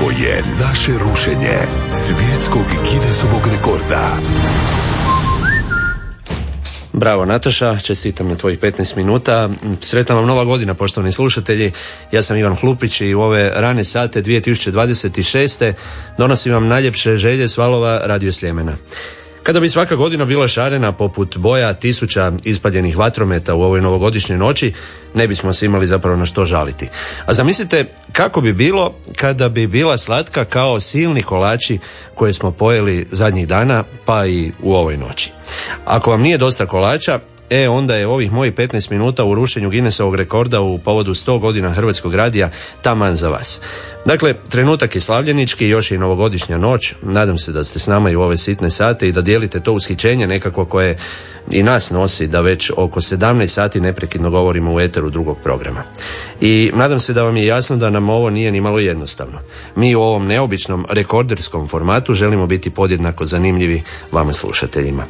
Ovo je naše rušenje svjetskog Guinnessovog rekorda. Bravo Nataša, čestitam na tvojih 15 minuta. Sretna vam nova godina, poštovani slušatelji. Ja sam Ivan Hlupić i u ove rane sate 2026. donosim vam najljepše želje s valova Radio Sljemena. Kada bi svaka godina bila šarena poput boja tisuća ispaljenih vatrometa u ovoj novogodišnjoj noći, ne bismo se imali zapravo na što žaliti. A zamislite kako bi bilo kada bi bila slatka kao silni kolači koje smo pojeli zadnjih dana, pa i u ovoj noći. Ako vam nije dosta kolača, E, onda je ovih mojih 15 minuta u rušenju Guinnessovog rekorda u povodu 100 godina Hrvatskog radija taman za vas. Dakle, trenutak je slavljenički, još je i novogodišnja noć. Nadam se da ste s nama i u ove sitne sate i da dijelite to ushićenje nekako koje i nas nosi da već oko 17 sati neprekidno govorimo u eteru drugog programa. I nadam se da vam je jasno da nam ovo nije ni malo jednostavno. Mi u ovom neobičnom rekorderskom formatu želimo biti podjednako zanimljivi vama slušateljima.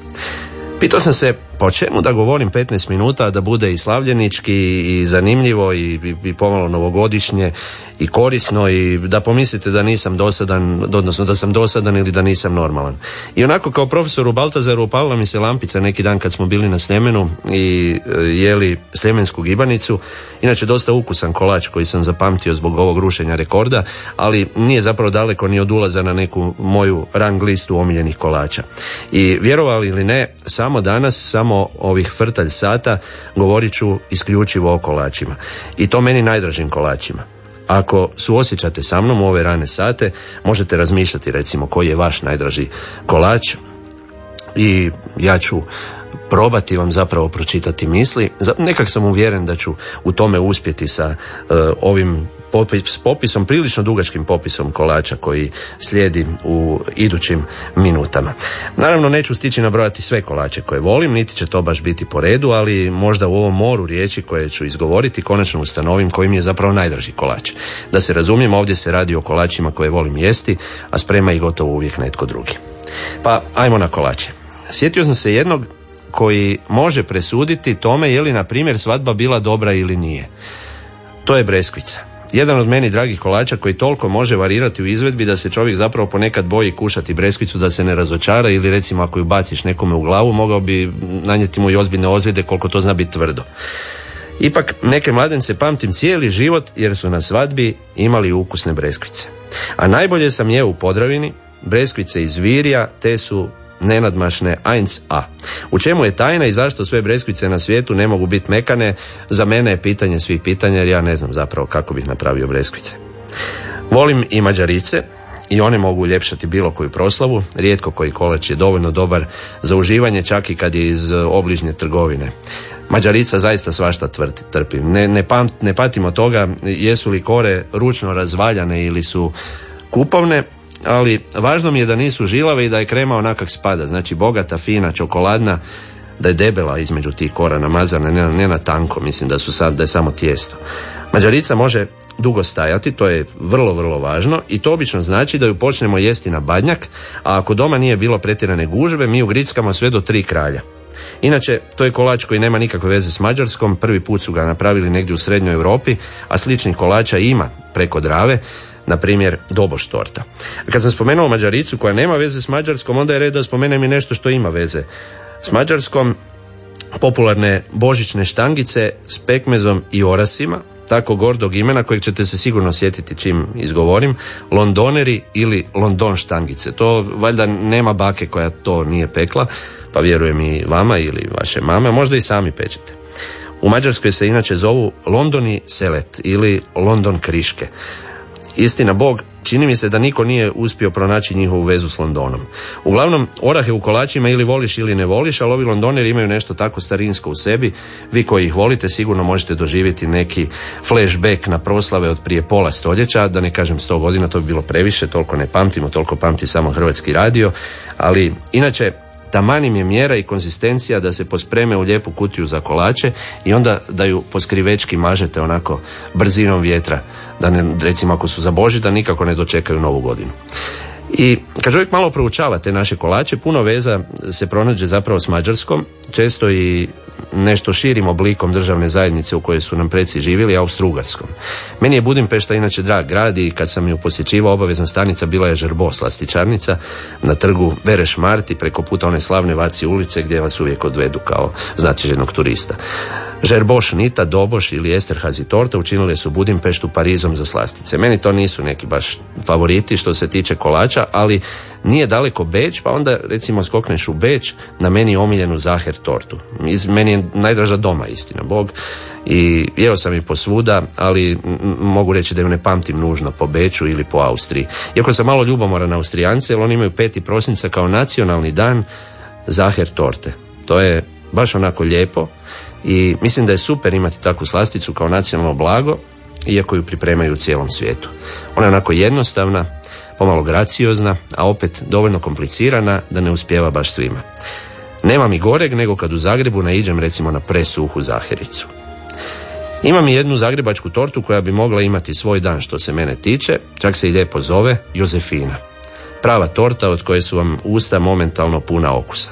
Pitao sam se po čemu da govorim 15 minuta da bude i slavljenički i zanimljivo i, i, i pomalo novogodišnje i korisno i da pomislite da nisam dosadan, odnosno da sam dosadan ili da nisam normalan. I onako kao profesoru Baltazaru upalila mi se lampica neki dan kad smo bili na Sljemenu i e, jeli sljemensku gibanicu. Inače dosta ukusan kolač koji sam zapamtio zbog ovog rušenja rekorda, ali nije zapravo daleko ni od ulaza na neku moju rang listu omiljenih kolača. I vjerovali ili ne, samo danas, samo ovih frtalj sata govorit ću isključivo o kolačima. I to meni najdražim kolačima. Ako suosjećate sa mnom u ove rane sate, možete razmišljati recimo koji je vaš najdraži kolač i ja ću probati vam zapravo pročitati misli. Nekak sam uvjeren da ću u tome uspjeti sa uh, ovim popis, popisom, prilično dugačkim popisom kolača koji slijedi u idućim minutama. Naravno neću stići nabrojati sve kolače koje volim, niti će to baš biti po redu, ali možda u ovom moru riječi koje ću izgovoriti konačno ustanovim koji mi je zapravo najdraži kolač. Da se razumijem, ovdje se radi o kolačima koje volim jesti, a sprema i gotovo uvijek netko drugi. Pa ajmo na kolače. Sjetio sam se jednog koji može presuditi tome je li na primjer svadba bila dobra ili nije. To je breskvica. Jedan od meni dragih kolača koji toliko može varirati u izvedbi da se čovjek zapravo ponekad boji kušati breskvicu da se ne razočara ili recimo ako ju baciš nekome u glavu mogao bi nanijeti mu i ozbiljne ozljede koliko to zna biti tvrdo. Ipak neke mladence pamtim cijeli život jer su na svadbi imali ukusne breskvice. A najbolje sam je u Podravini, breskvice iz Virja, te su nenadmašne 1A. U čemu je tajna i zašto sve breskvice na svijetu ne mogu biti mekane, za mene je pitanje svih pitanja jer ja ne znam zapravo kako bih napravio breskvice. Volim i mađarice, i one mogu uljepšati bilo koju proslavu, rijetko koji kolač je dovoljno dobar za uživanje čak i kad je iz e, obližnje trgovine. Mađarica zaista svašta tvrti, trpi. Ne, ne, ne patimo toga jesu li kore ručno razvaljane ili su kupovne, ali važno mi je da nisu žilave i da je krema onakak spada, znači bogata, fina, čokoladna, da je debela između tih kora namazana, ne, ne na tanko, mislim da su sad, da je samo tijesto. Mađarica može dugo stajati, to je vrlo, vrlo važno i to obično znači da ju počnemo jesti na badnjak, a ako doma nije bilo pretjerane gužve, mi ju grickamo sve do tri kralja. Inače, to je kolač koji nema nikakve veze s Mađarskom, prvi put su ga napravili negdje u srednjoj Europi, a sličnih kolača ima preko Drave, na primjer doboš torta. A kad sam spomenuo Mađaricu koja nema veze s Mađarskom, onda je red da spomenem i nešto što ima veze s Mađarskom, popularne božićne štangice s pekmezom i orasima, tako gordog imena kojeg ćete se sigurno sjetiti čim izgovorim, londoneri ili london štangice. To valjda nema bake koja to nije pekla, pa vjerujem i vama ili vaše mame, možda i sami pečete. U Mađarskoj se inače zovu Londoni Selet ili London Kriške. Istina Bog, čini mi se da niko nije uspio pronaći njihovu vezu s Londonom. Uglavnom, orahe u kolačima ili voliš ili ne voliš, ali ovi Londoneri imaju nešto tako starinsko u sebi. Vi koji ih volite sigurno možete doživjeti neki flashback na proslave od prije pola stoljeća, da ne kažem sto godina, to bi bilo previše, toliko ne pamtimo, toliko pamti samo hrvatski radio, ali inače Taman im je mjera i konzistencija da se pospreme u lijepu kutiju za kolače i onda da ju po skrivečki mažete onako brzinom vjetra. Da ne, recimo ako su za Boži da nikako ne dočekaju novu godinu. I kad čovjek malo proučava te naše kolače, puno veza se pronađe zapravo s Mađarskom, često i nešto širim oblikom državne zajednice u kojoj su nam preci živjeli, Austrougarskom. Meni je Budimpešta inače drag grad i kad sam ju posjećivao obavezna stanica bila je Žerbo slastičarnica na trgu Vereš Marti preko puta one slavne Vaci ulice gdje vas uvijek odvedu kao značajnog turista. Žerboš Nita, Doboš ili Esterhazy torta učinile su Budimpeštu Parizom za slastice. Meni to nisu neki baš favoriti što se tiče kolača, ali nije daleko Beč, pa onda recimo skokneš u Beč na meni omiljenu Zaher tortu. Meni je najdraža doma, istina Bog. I jeo sam i posvuda, ali mogu reći da ju ne pamtim nužno po Beču ili po Austriji. Iako sam malo ljubomoran Austrijance, jer oni imaju 5. prosinca kao nacionalni dan Zaher torte. To je baš onako lijepo i mislim da je super imati takvu slasticu kao nacionalno blago, iako ju pripremaju u cijelom svijetu. Ona je onako jednostavna, pomalo graciozna, a opet dovoljno komplicirana da ne uspjeva baš svima. Nema mi goreg nego kad u Zagrebu naiđem recimo na presuhu zahericu. Imam i jednu zagrebačku tortu koja bi mogla imati svoj dan što se mene tiče, čak se i lijepo zove Jozefina. Prava torta od koje su vam usta momentalno puna okusa.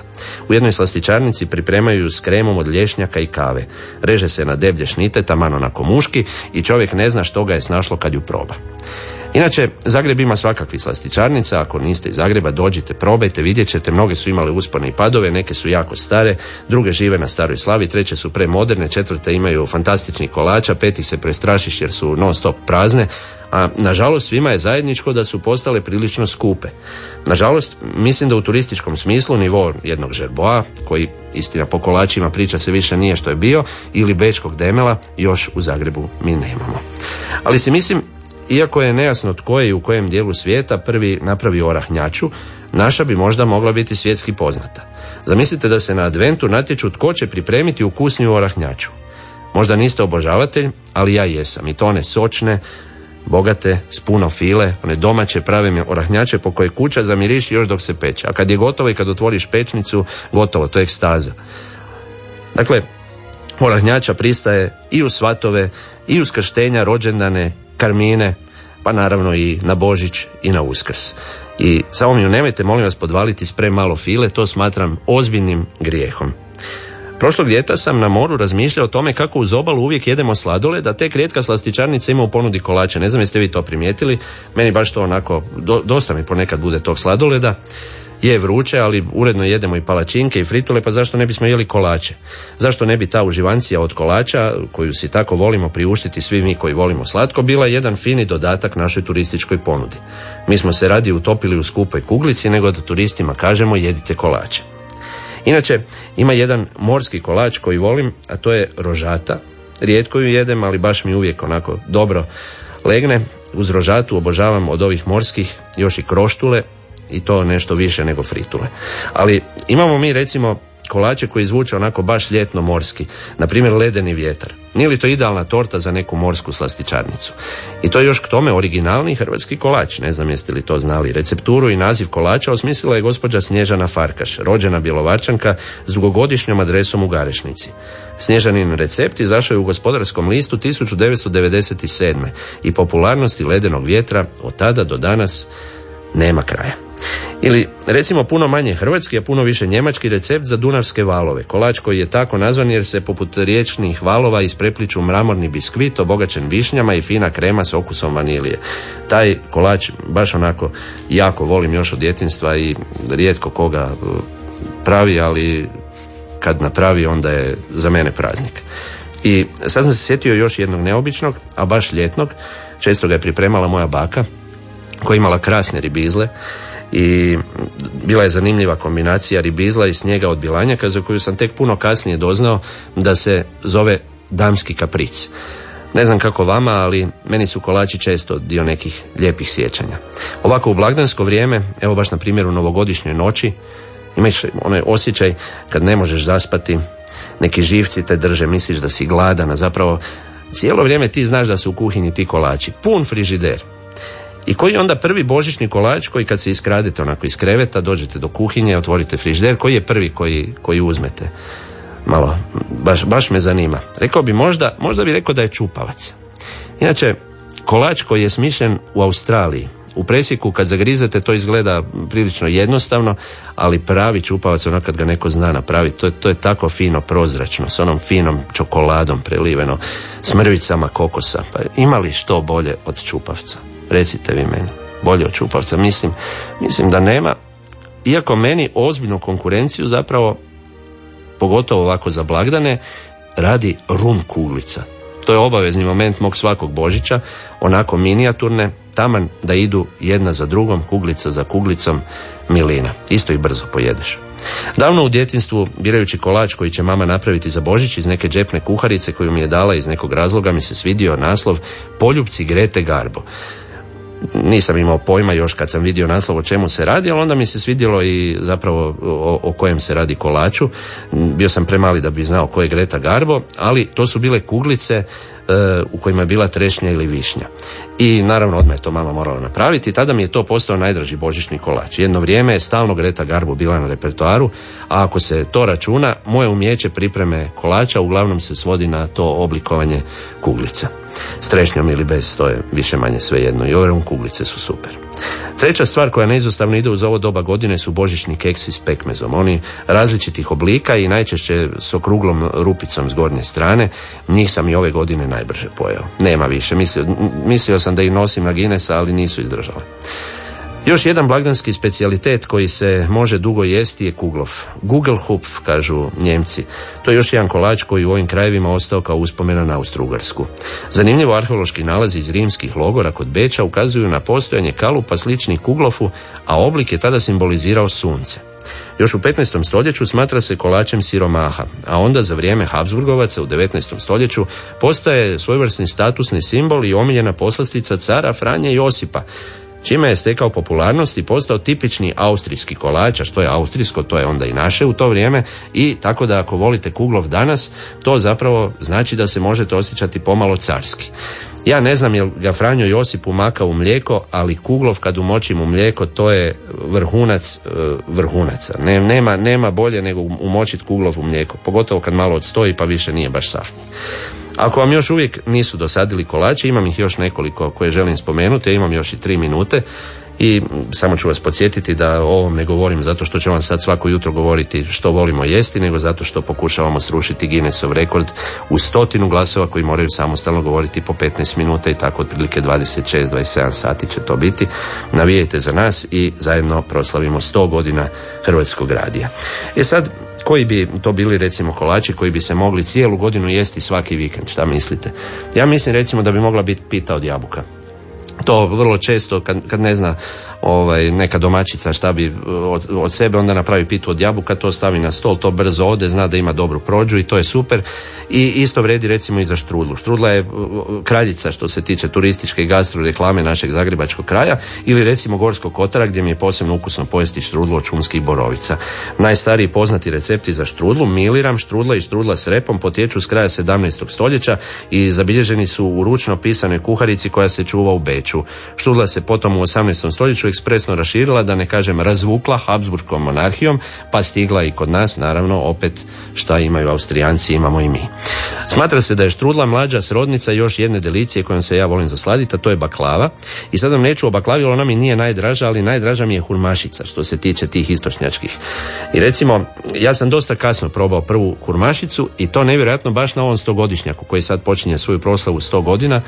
U jednoj slastičarnici pripremaju s kremom od lješnjaka i kave. Reže se na deblje šnite, taman onako muški i čovjek ne zna što ga je snašlo kad ju proba. Inače, Zagreb ima svakakvih slastičarnica, ako niste iz Zagreba, dođite, probajte, vidjet ćete, mnoge su imale uspone i padove, neke su jako stare, druge žive na staroj slavi, treće su premoderne, četvrte imaju fantastični kolača, peti se prestrašiš jer su non stop prazne, a nažalost svima je zajedničko da su postale prilično skupe. Nažalost, mislim da u turističkom smislu nivo jednog žerboa, koji istina po kolačima priča se više nije što je bio, ili bečkog demela, još u Zagrebu mi nemamo. Ali si mislim iako je nejasno tko je i u kojem dijelu svijeta prvi napravio orahnjaču, naša bi možda mogla biti svjetski poznata. Zamislite da se na adventu natječu tko će pripremiti ukusniju orahnjaču. Možda niste obožavatelj, ali ja jesam. I to one sočne, bogate, s puno file, one domaće prave orahnjače po koje kuća zamiriši još dok se peče. A kad je gotovo i kad otvoriš pečnicu, gotovo, to je ekstaza. Dakle, orahnjača pristaje i u svatove, i u skrštenja, rođendane, karmine, pa naravno i na Božić i na Uskrs. I samo mi nemojte, molim vas, podvaliti spre malo file, to smatram ozbiljnim grijehom. Prošlog ljeta sam na moru razmišljao o tome kako uz obalu uvijek jedemo sladole, da tek rijetka slastičarnica ima u ponudi kolače. Ne znam jeste vi to primijetili, meni baš to onako, dosta mi ponekad bude tog sladoleda je vruće, ali uredno jedemo i palačinke i fritule, pa zašto ne bismo jeli kolače? Zašto ne bi ta uživancija od kolača, koju si tako volimo priuštiti svi mi koji volimo slatko, bila jedan fini dodatak našoj turističkoj ponudi. Mi smo se radi utopili u skupoj kuglici, nego da turistima kažemo jedite kolače. Inače, ima jedan morski kolač koji volim, a to je rožata. Rijetko ju jedem, ali baš mi uvijek onako dobro legne. Uz rožatu obožavam od ovih morskih još i kroštule, i to nešto više nego fritule. Ali imamo mi recimo kolače koji zvuče onako baš ljetno morski, na primjer ledeni vjetar. Nije li to idealna torta za neku morsku slastičarnicu? I to je još k tome originalni hrvatski kolač, ne znam jeste li to znali. Recepturu i naziv kolača osmislila je gospođa Snježana Farkaš, rođena bjelovarčanka s dugogodišnjom adresom u Garešnici. Snježanin recept izašao je u gospodarskom listu 1997. i popularnosti ledenog vjetra od tada do danas nema kraja. Ili recimo puno manje hrvatski, a puno više njemački recept za dunavske valove. Kolač koji je tako nazvan jer se poput riječnih valova isprepliču mramorni biskvit obogaćen višnjama i fina krema s okusom vanilije. Taj kolač baš onako jako volim još od djetinstva i rijetko koga e, pravi, ali kad napravi onda je za mene praznik. I sad sam se sjetio još jednog neobičnog, a baš ljetnog. Često ga je pripremala moja baka koja je imala krasne ribizle i bila je zanimljiva kombinacija ribizla i snijega od bilanjaka za koju sam tek puno kasnije doznao da se zove damski kapric. Ne znam kako vama, ali meni su kolači često dio nekih lijepih sjećanja. Ovako u blagdansko vrijeme, evo baš na primjer u novogodišnjoj noći, imaš onaj osjećaj kad ne možeš zaspati, neki živci te drže, misliš da si gladan, a zapravo cijelo vrijeme ti znaš da su u kuhinji ti kolači. Pun frižider. I koji je onda prvi božićni kolač koji kad se iskradete onako iz kreveta, dođete do kuhinje, otvorite frižder, koji je prvi koji, koji uzmete? Malo, baš, baš me zanima. Rekao bi možda, možda bi rekao da je čupavac. Inače, kolač koji je smišljen u Australiji, U presjeku kad zagrizete to izgleda prilično jednostavno, ali pravi čupavac ono kad ga neko zna napraviti, to to je tako fino prozračno, s onom finom čokoladom preliveno, s mrvicama kokosa. Pa ima li što bolje od čupavca? Recite vi meni. Bolje od čupavca. Mislim, mislim da nema. Iako meni ozbiljnu konkurenciju zapravo pogotovo ovako za blagdane, radi rum kuglica. To je obavezni moment mog svakog Božića, onako minijaturne, taman da idu jedna za drugom, kuglica za kuglicom, milina. Isto i brzo pojedeš. Davno u djetinstvu, birajući kolač koji će mama napraviti za Božić iz neke džepne kuharice koju mi je dala iz nekog razloga, mi se svidio naslov Poljubci Grete Garbo nisam imao pojma još kad sam vidio naslov o čemu se radi, ali onda mi se svidjelo i zapravo o, o kojem se radi kolaču. Bio sam premali da bi znao ko je Greta Garbo, ali to su bile kuglice e, u kojima je bila trešnja ili višnja. I naravno odmah je to mama morala napraviti. Tada mi je to postao najdraži božićni kolač. Jedno vrijeme je stalno Greta Garbo bila na repertoaru, a ako se to računa, moje umjeće pripreme kolača uglavnom se svodi na to oblikovanje kuglica. S trešnjom ili bez, to je više manje sve jedno. I ove kuglice su super. Treća stvar koja neizostavno ide uz ovo doba godine su božićni keksi s pekmezom. Oni različitih oblika i najčešće s okruglom rupicom s gornje strane. Njih sam i ove godine najbrže pojeo. Nema više. Mislio, mislio sam da ih nosim na Ginesa, ali nisu izdržale. Još jedan blagdanski specijalitet koji se može dugo jesti je kuglov. Gugelhupf, kažu Njemci. To je još jedan kolač koji u ovim krajevima ostao kao uspomena na Austrougarsku. Zanimljivo arheološki nalazi iz rimskih logora kod Beča ukazuju na postojanje kalupa sličnih kuglofu, a oblik je tada simbolizirao sunce. Još u 15. stoljeću smatra se kolačem siromaha, a onda za vrijeme Habsburgovaca u 19. stoljeću postaje svojevrsni statusni simbol i omiljena poslastica cara Franje Josipa, čime je stekao popularnost i postao tipični austrijski kolač, a što je austrijsko, to je onda i naše u to vrijeme i tako da ako volite kuglov danas, to zapravo znači da se možete osjećati pomalo carski. Ja ne znam jel ga Franjo Josip umaka u mlijeko, ali kuglov kad umočim u mlijeko to je vrhunac e, vrhunaca. nema, nema bolje nego umočiti kuglov u mlijeko, pogotovo kad malo odstoji pa više nije baš saftni. Ako vam još uvijek nisu dosadili kolači, imam ih još nekoliko koje želim spomenuti, ja imam još i tri minute i samo ću vas podsjetiti da o ovom ne govorim zato što ću vam sad svako jutro govoriti što volimo jesti, nego zato što pokušavamo srušiti Guinnessov rekord u stotinu glasova koji moraju samostalno govoriti po 15 minuta i tako otprilike 26-27 sati će to biti. Navijajte za nas i zajedno proslavimo 100 godina Hrvatskog radija. E sad, koji bi to bili recimo kolači koji bi se mogli cijelu godinu jesti svaki vikend, šta mislite? Ja mislim recimo da bi mogla biti pita od jabuka. To vrlo često kad, kad ne zna ovaj, neka domaćica šta bi od, od, sebe, onda napravi pitu od jabuka, to stavi na stol, to brzo ode, zna da ima dobru prođu i to je super. I isto vredi recimo i za štrudlu. Štrudla je kraljica što se tiče turističke i gastro reklame našeg zagrebačkog kraja ili recimo Gorskog kotara gdje mi je posebno ukusno pojesti štrudlu od šumskih borovica. Najstariji poznati recepti za štrudlu, miliram, štrudla i štrudla s repom potječu s kraja 17. stoljeća i zabilježeni su u ručno pisanoj kuharici koja se čuva u Beču. Štrudla se potom u 18. stoljeću ekspresno raširila, da ne kažem razvukla Habsburgskom monarhijom, pa stigla i kod nas, naravno, opet šta imaju Austrijanci, imamo i mi. Smatra se da je štrudla mlađa srodnica još jedne delicije kojom se ja volim zasladiti, a to je baklava. I sad vam neću o baklavi, ona mi nije najdraža, ali najdraža mi je hurmašica što se tiče tih istočnjačkih. I recimo, ja sam dosta kasno probao prvu hurmašicu i to nevjerojatno baš na ovom stogodišnjaku koji sad počinje svoju proslavu 100 godina.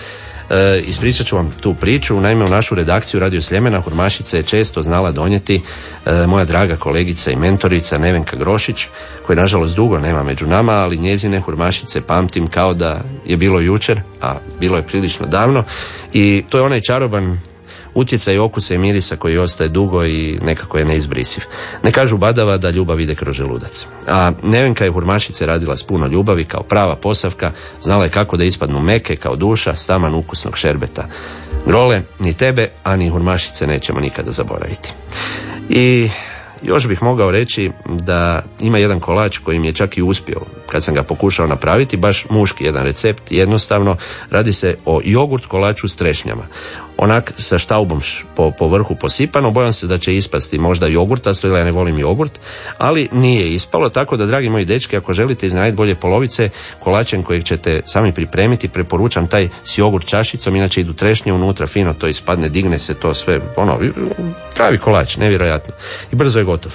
E, ispričat ću vam tu priču. Naime, u našu redakciju Radio Sljemena Hurmašica je često znala donijeti e, moja draga kolegica i mentorica Nevenka Grošić, koja nažalost dugo nema među nama, ali njezine Hurmašice pamtim kao da je bilo jučer, a bilo je prilično davno. I to je onaj čaroban utjecaj okusa i mirisa koji ostaje dugo i nekako je neizbrisiv. Ne kažu badava da ljubav ide kroz želudac. A Nevenka je hurmašice radila s puno ljubavi kao prava posavka, znala je kako da ispadnu meke kao duša, staman ukusnog šerbeta. Grole, ni tebe, a ni hurmašice nećemo nikada zaboraviti. I još bih mogao reći da ima jedan kolač koji mi je čak i uspio kad sam ga pokušao napraviti, baš muški jedan recept, jednostavno, radi se o jogurt kolaču s trešnjama onak sa štaubom po, po vrhu posipano, bojam se da će ispasti možda jogurtasto ili ja ne volim jogurt, ali nije ispalo, tako da dragi moji dečki, ako želite iznajeti bolje polovice, kolačem kojeg ćete sami pripremiti, preporučam taj s jogurt čašicom, inače idu trešnje unutra, fino to ispadne, digne se to sve, ono, pravi kolač, nevjerojatno. I brzo je gotov.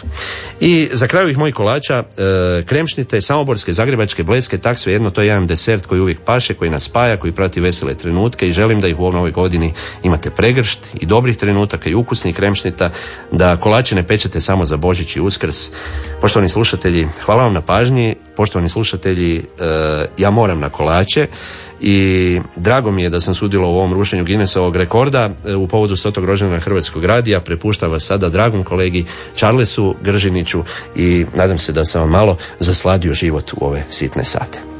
I za kraju ih mojih kolača, e, kremšnite, samoborske, zagrebačke, bledske, tak jedno, to je jedan desert koji uvijek paše, koji nas spaja, koji prati vesele trenutke i želim da ih u ovoj godini imate pregršt i dobrih trenutaka i ukusnih kremšnita, da kolače ne pečete samo za Božić i Uskrs. Poštovani slušatelji, hvala vam na pažnji. Poštovani slušatelji, e, ja moram na kolače i drago mi je da sam sudjelo u ovom rušenju Guinnessovog rekorda e, u povodu stotog rođena Hrvatskog radija. Prepuštam vas sada dragom kolegi Charlesu Gržiniću i nadam se da sam vam malo zasladio život u ove sitne sate.